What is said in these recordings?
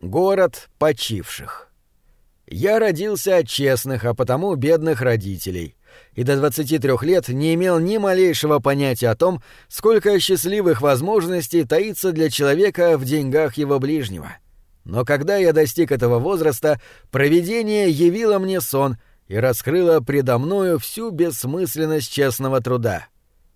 Город почивших. Я родился от честных, а потому бедных родителей, и до 23 лет не имел ни малейшего понятия о том, сколько счастливых возможностей таится для человека в деньгах его ближнего. Но когда я достиг этого возраста, провидение явило мне сон и раскрыло предо мною всю бессмысленность честного труда.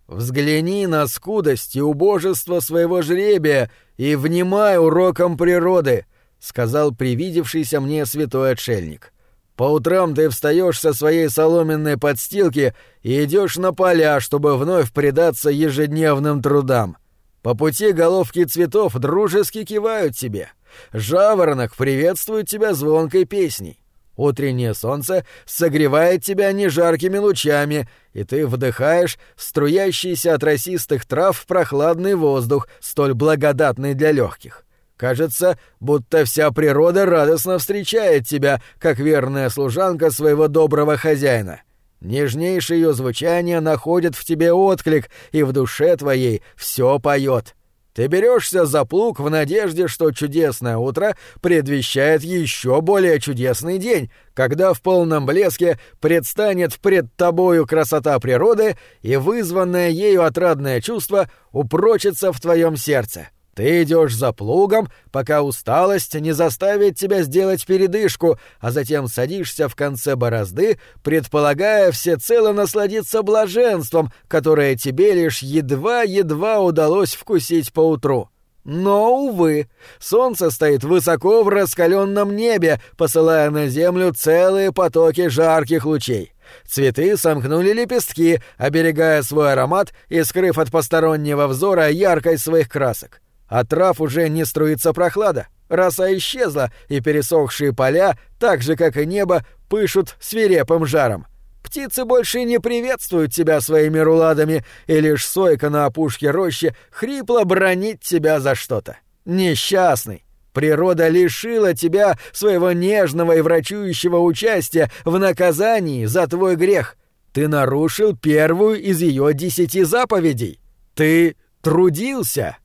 Взгляни на скудость и убожество своего жребия и внимай урокам природы —— сказал привидевшийся мне святой отшельник. «По утрам ты встаешь со своей соломенной подстилки и идешь на поля, чтобы вновь предаться ежедневным трудам. По пути головки цветов дружески кивают тебе. Жаворонок приветствует тебя звонкой песней. Утреннее солнце согревает тебя нежаркими лучами, и ты вдыхаешь струящийся от росистых трав прохладный воздух, столь благодатный для легких. Кажется, будто вся природа радостно встречает тебя, как верная служанка своего доброго хозяина. Нежнейшее ее звучание находит в тебе отклик, и в душе твоей все поет. Ты берешься за плуг в надежде, что чудесное утро предвещает еще более чудесный день, когда в полном блеске предстанет пред тобою красота природы, и вызванное ею отрадное чувство упрочится в твоем сердце. Ты идешь за плугом, пока усталость не заставит тебя сделать передышку, а затем садишься в конце борозды, предполагая всецело насладиться блаженством, которое тебе лишь едва-едва удалось вкусить поутру. Но, увы, солнце стоит высоко в раскаленном небе, посылая на землю целые потоки жарких лучей. Цветы сомкнули лепестки, оберегая свой аромат и скрыв от постороннего взора яркость своих красок. От трав уже не струится прохлада. Роса исчезла, и пересохшие поля, так же, как и небо, пышут свирепым жаром. Птицы больше не приветствуют тебя своими руладами, и лишь сойка на опушке рощи хрипло бронит тебя за что-то. Несчастный! Природа лишила тебя своего нежного и врачующего участия в наказании за твой грех. Ты нарушил первую из ее десяти заповедей. Ты трудился.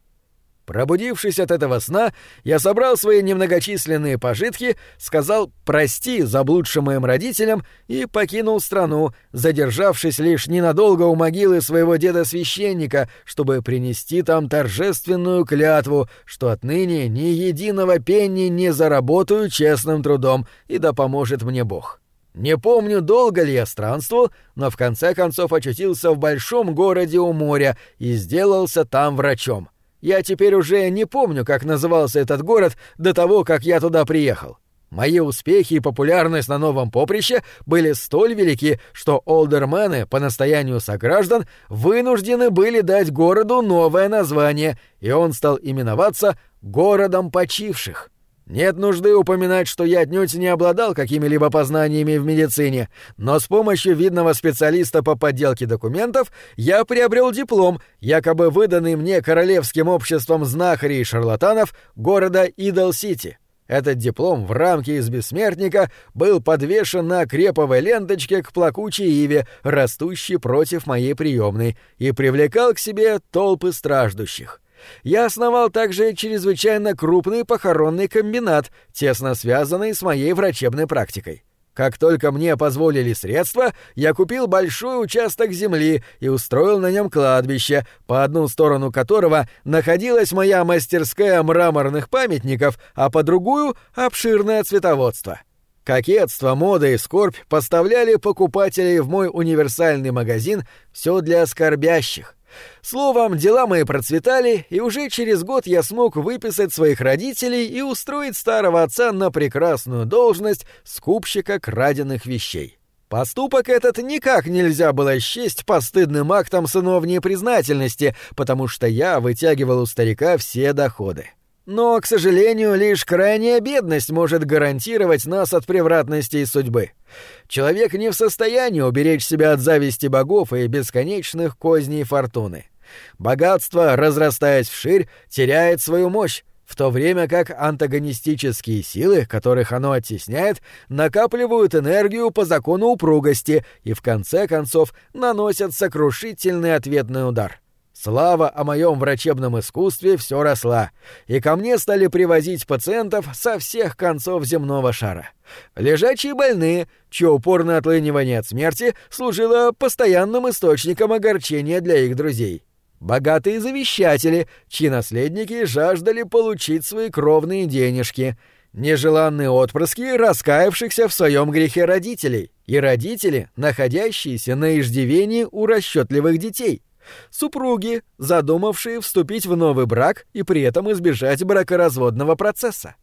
Пробудившись от этого сна, я собрал свои немногочисленные пожитки, сказал «прости» заблудшим моим родителям и покинул страну, задержавшись лишь ненадолго у могилы своего деда-священника, чтобы принести там торжественную клятву, что отныне ни единого пенни не заработаю честным трудом, и да поможет мне Бог. Не помню, долго ли я странствовал, но в конце концов очутился в большом городе у моря и сделался там врачом. Я теперь уже не помню, как назывался этот город до того, как я туда приехал. Мои успехи и популярность на новом поприще были столь велики, что олдермены по настоянию сограждан вынуждены были дать городу новое название, и он стал именоваться «Городом почивших». Нет нужды упоминать, что я отнюдь не обладал какими-либо познаниями в медицине, но с помощью видного специалиста по подделке документов я приобрел диплом, якобы выданный мне Королевским обществом знахарей и шарлатанов города Идол-Сити. Этот диплом в рамке из бессмертника был подвешен на креповой ленточке к плакучей иве, растущей против моей приемной, и привлекал к себе толпы страждущих. Я основал также чрезвычайно крупный похоронный комбинат, тесно связанный с моей врачебной практикой. Как только мне позволили средства, я купил большой участок земли и устроил на нем кладбище, по одну сторону которого находилась моя мастерская мраморных памятников, а по другую — обширное цветоводство. Кокетство, мода и скорбь поставляли покупателей в мой универсальный магазин все для скорбящих. Словом, дела мои процветали, и уже через год я смог выписать своих родителей и устроить старого отца на прекрасную должность скупщика краденных вещей. Поступок этот никак нельзя было счесть постыдным актом сыновней признательности, потому что я вытягивал у старика все доходы. Но, к сожалению, лишь крайняя бедность может гарантировать нас от превратностей судьбы. Человек не в состоянии уберечь себя от зависти богов и бесконечных козней фортуны. Богатство, разрастаясь вширь, теряет свою мощь, в то время как антагонистические силы, которых оно оттесняет, накапливают энергию по закону упругости и в конце концов наносят сокрушительный ответный удар. Слава о моем врачебном искусстве все росла, и ко мне стали привозить пациентов со всех концов земного шара. Лежачие больные, чье упорное отлынивание от смерти служило постоянным источником огорчения для их друзей. Богатые завещатели, чьи наследники жаждали получить свои кровные денежки. Нежеланные отпрыски раскаявшихся в своем грехе родителей. И родители, находящиеся на иждивении у расчетливых детей — супруги, задумавшие вступить в новый брак и при этом избежать бракоразводного процесса.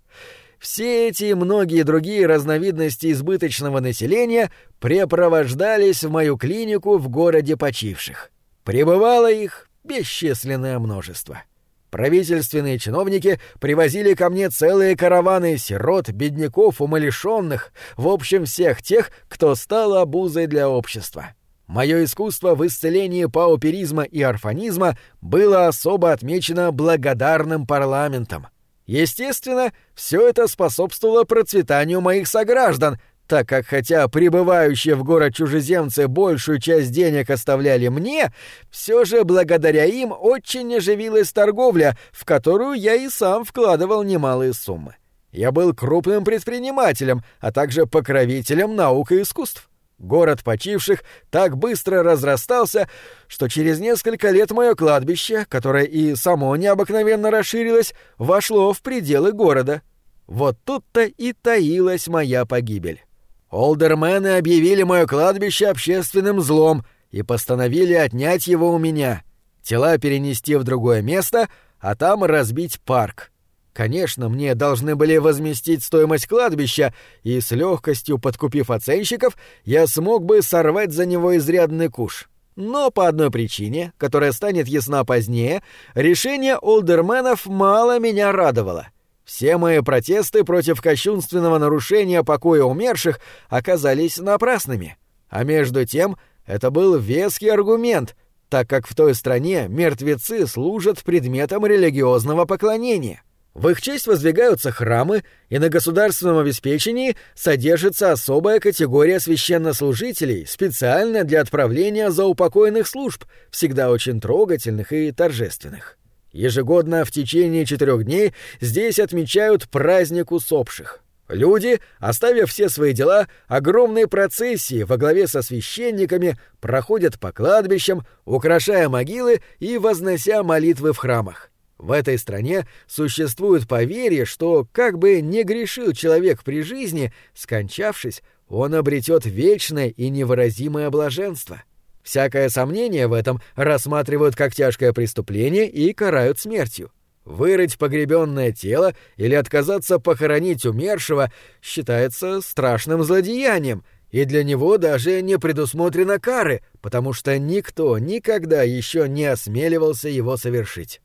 Все эти и многие другие разновидности избыточного населения препровождались в мою клинику в городе почивших. Прибывало их бесчисленное множество. Правительственные чиновники привозили ко мне целые караваны сирот, бедняков, умалишенных, в общем, всех тех, кто стал обузой для общества. Мое искусство в исцелении пауперизма и орфанизма было особо отмечено благодарным парламентом. Естественно, все это способствовало процветанию моих сограждан, так как хотя прибывающие в город чужеземцы большую часть денег оставляли мне, все же благодаря им очень оживилась торговля, в которую я и сам вкладывал немалые суммы. Я был крупным предпринимателем, а также покровителем наук и искусств. Город почивших так быстро разрастался, что через несколько лет мое кладбище, которое и само необыкновенно расширилось, вошло в пределы города. Вот тут-то и таилась моя погибель. Олдермены объявили мое кладбище общественным злом и постановили отнять его у меня, тела перенести в другое место, а там разбить парк. Конечно, мне должны были возместить стоимость кладбища, и с легкостью подкупив оценщиков, я смог бы сорвать за него изрядный куш. Но по одной причине, которая станет ясна позднее, решение олдерменов мало меня радовало. Все мои протесты против кощунственного нарушения покоя умерших оказались напрасными. А между тем, это был веский аргумент, так как в той стране мертвецы служат предметом религиозного поклонения. В их честь воздвигаются храмы, и на государственном обеспечении содержится особая категория священнослужителей специально для отправления заупокойных служб, всегда очень трогательных и торжественных. Ежегодно в течение четырех дней здесь отмечают праздник усопших. Люди, оставив все свои дела, огромные процессии во главе со священниками проходят по кладбищам, украшая могилы и вознося молитвы в храмах. В этой стране существует поверье, что, как бы не грешил человек при жизни, скончавшись, он обретет вечное и невыразимое блаженство. Всякое сомнение в этом рассматривают как тяжкое преступление и карают смертью. Вырыть погребенное тело или отказаться похоронить умершего считается страшным злодеянием, и для него даже не предусмотрено кары, потому что никто никогда еще не осмеливался его совершить.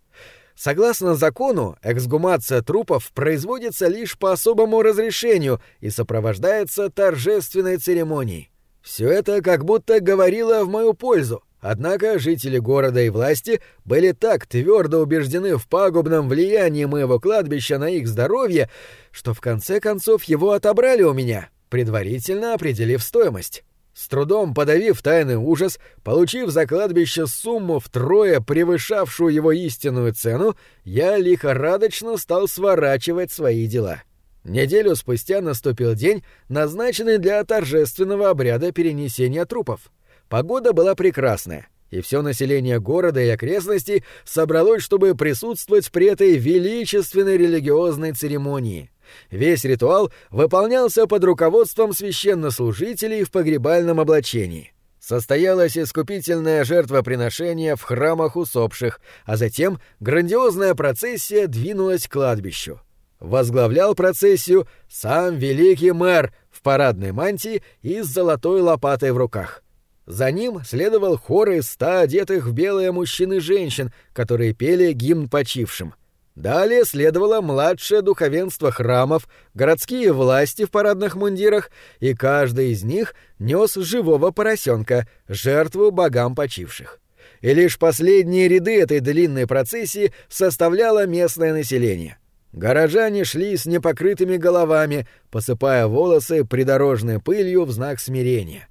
Согласно закону, эксгумация трупов производится лишь по особому разрешению и сопровождается торжественной церемонией. Все это как будто говорило в мою пользу, однако жители города и власти были так твердо убеждены в пагубном влиянии моего кладбища на их здоровье, что в конце концов его отобрали у меня, предварительно определив стоимость. С трудом подавив тайный ужас, получив за кладбище сумму втрое превышавшую его истинную цену, я лихорадочно стал сворачивать свои дела. Неделю спустя наступил день, назначенный для торжественного обряда перенесения трупов. Погода была прекрасная, и все население города и окрестностей собралось, чтобы присутствовать при этой величественной религиозной церемонии. Весь ритуал выполнялся под руководством священнослужителей в погребальном облачении. Состоялось искупительное жертвоприношение в храмах усопших, а затем грандиозная процессия двинулась к кладбищу. Возглавлял процессию сам великий мэр в парадной мантии и с золотой лопатой в руках. За ним следовал хор из ста одетых в белые мужчин и женщин, которые пели гимн почившим. Далее следовало младшее духовенство храмов, городские власти в парадных мундирах, и каждый из них нес живого поросенка, жертву богам почивших. И лишь последние ряды этой длинной процессии составляло местное население. Горожане шли с непокрытыми головами, посыпая волосы придорожной пылью в знак смирения.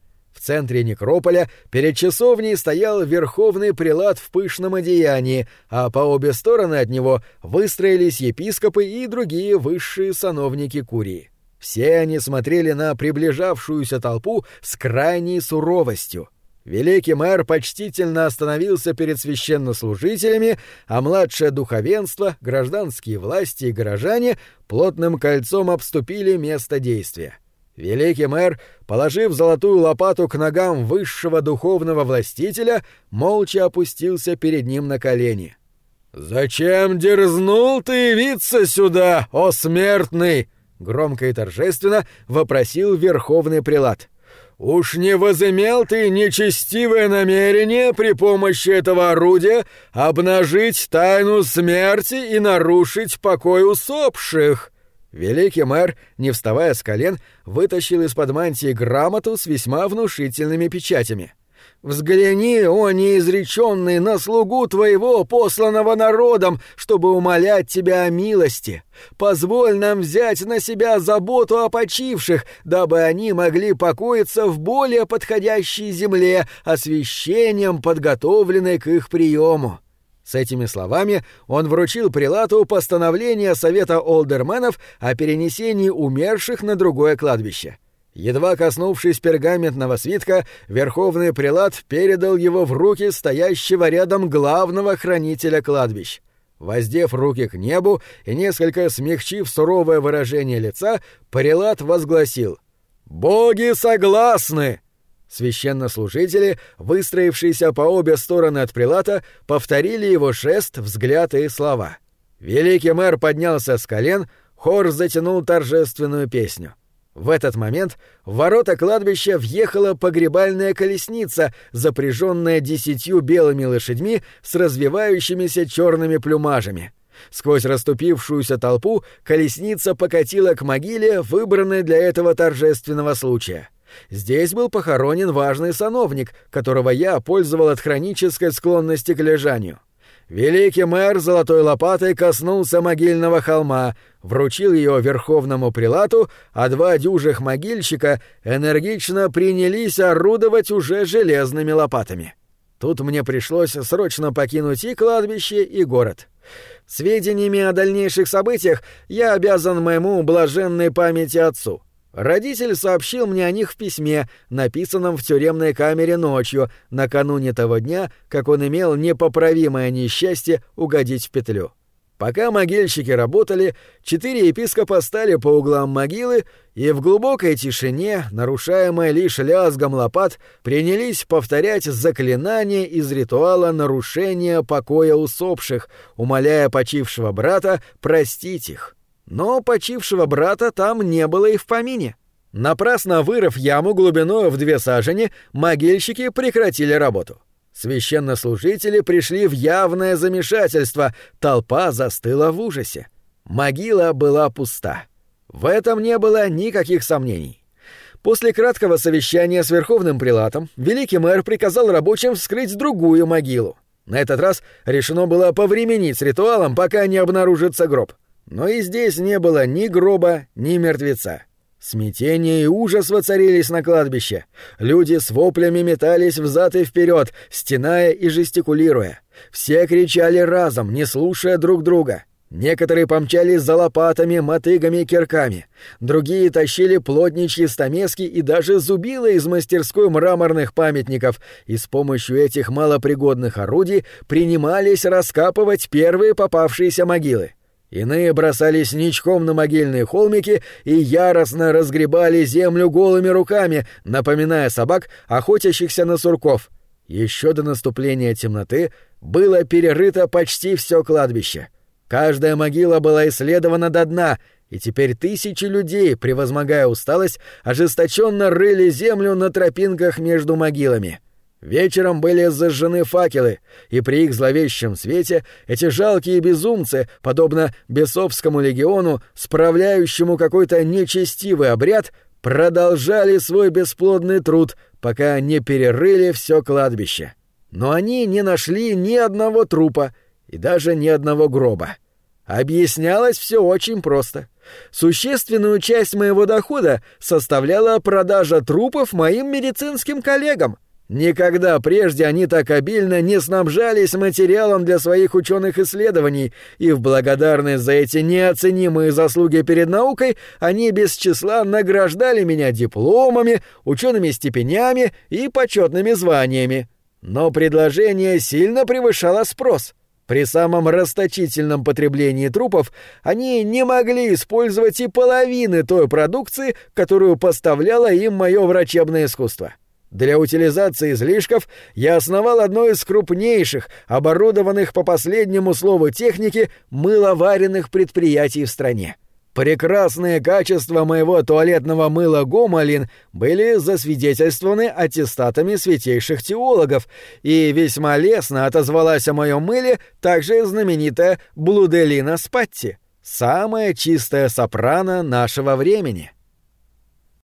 Центре некрополя перед часовней стоял верховный прилад в пышном одеянии, а по обе стороны от него выстроились епископы и другие высшие сановники Курии. Все они смотрели на приближавшуюся толпу с крайней суровостью. Великий мэр почтительно остановился перед священнослужителями, а младшее духовенство, гражданские власти и горожане плотным кольцом обступили место действия. Великий мэр, положив золотую лопату к ногам высшего духовного властителя, молча опустился перед ним на колени. «Зачем дерзнул ты явиться сюда, о смертный?» — громко и торжественно вопросил верховный прилад. «Уж не возымел ты нечестивое намерение при помощи этого орудия обнажить тайну смерти и нарушить покой усопших?» Великий мэр, не вставая с колен, вытащил из-под мантии грамоту с весьма внушительными печатями. «Взгляни, о неизреченный, на слугу твоего, посланного народом, чтобы умолять тебя о милости. Позволь нам взять на себя заботу о почивших, дабы они могли покоиться в более подходящей земле, освящением, подготовленной к их приему». С этими словами он вручил прилату постановление Совета Олдерменов о перенесении умерших на другое кладбище. Едва коснувшись пергаментного свитка, верховный прилат передал его в руки стоящего рядом главного хранителя кладбищ. Воздев руки к небу и несколько смягчив суровое выражение лица, прилат возгласил «Боги согласны!» Священнослужители, выстроившиеся по обе стороны от прилата, повторили его жест, взгляд и слова. Великий мэр поднялся с колен, хор затянул торжественную песню. В этот момент в ворота кладбища въехала погребальная колесница, запряженная десятью белыми лошадьми с развивающимися черными плюмажами. Сквозь расступившуюся толпу колесница покатила к могиле, выбранной для этого торжественного случая. Здесь был похоронен важный сановник, которого я пользовал от хронической склонности к лежанию. Великий мэр золотой лопатой коснулся могильного холма, вручил ее верховному прилату, а два дюжих могильщика энергично принялись орудовать уже железными лопатами. Тут мне пришлось срочно покинуть и кладбище, и город. Сведениями о дальнейших событиях я обязан моему блаженной памяти отцу — Родитель сообщил мне о них в письме, написанном в тюремной камере ночью, накануне того дня, как он имел непоправимое несчастье угодить в петлю. Пока могильщики работали, четыре епископа стали по углам могилы и в глубокой тишине, нарушаемой лишь лязгом лопат, принялись повторять заклинания из ритуала нарушения покоя усопших, умоляя почившего брата простить их. Но почившего брата там не было и в помине. Напрасно вырыв яму глубиной в две сажени, могильщики прекратили работу. Священнослужители пришли в явное замешательство, толпа застыла в ужасе. Могила была пуста. В этом не было никаких сомнений. После краткого совещания с Верховным Прилатом великий мэр приказал рабочим вскрыть другую могилу. На этот раз решено было повременить с ритуалом, пока не обнаружится гроб. Но и здесь не было ни гроба, ни мертвеца. Смятение и ужас воцарились на кладбище. Люди с воплями метались взад и вперед, стеная и жестикулируя. Все кричали разом, не слушая друг друга. Некоторые помчались за лопатами, мотыгами и кирками. Другие тащили плотничьи стамески и даже зубило из мастерской мраморных памятников, и с помощью этих малопригодных орудий принимались раскапывать первые попавшиеся могилы. Иные бросались ничком на могильные холмики и яростно разгребали землю голыми руками, напоминая собак, охотящихся на сурков. Еще до наступления темноты было перерыто почти все кладбище. Каждая могила была исследована до дна, и теперь тысячи людей, превозмогая усталость, ожесточенно рыли землю на тропинках между могилами. — Вечером были зажжены факелы, и при их зловещем свете эти жалкие безумцы, подобно бесовскому легиону, справляющему какой-то нечестивый обряд, продолжали свой бесплодный труд, пока не перерыли все кладбище. Но они не нашли ни одного трупа и даже ни одного гроба. Объяснялось все очень просто. существенную часть моего дохода составляла продажа трупов моим медицинским коллегам. Никогда прежде они так обильно не снабжались материалом для своих ученых исследований, и в благодарность за эти неоценимые заслуги перед наукой они без числа награждали меня дипломами, учеными степенями и почетными званиями. Но предложение сильно превышало спрос. При самом расточительном потреблении трупов они не могли использовать и половины той продукции, которую поставляло им мое врачебное искусство. Для утилизации излишков я основал одно из крупнейших, оборудованных по последнему слову техники, мыловаренных предприятий в стране. Прекрасные качества моего туалетного мыла «Гомолин» были засвидетельствованы аттестатами святейших теологов, и весьма лестно отозвалась о моем мыле также знаменитая Блуделина Спатти, самая чистая сопрано нашего времени.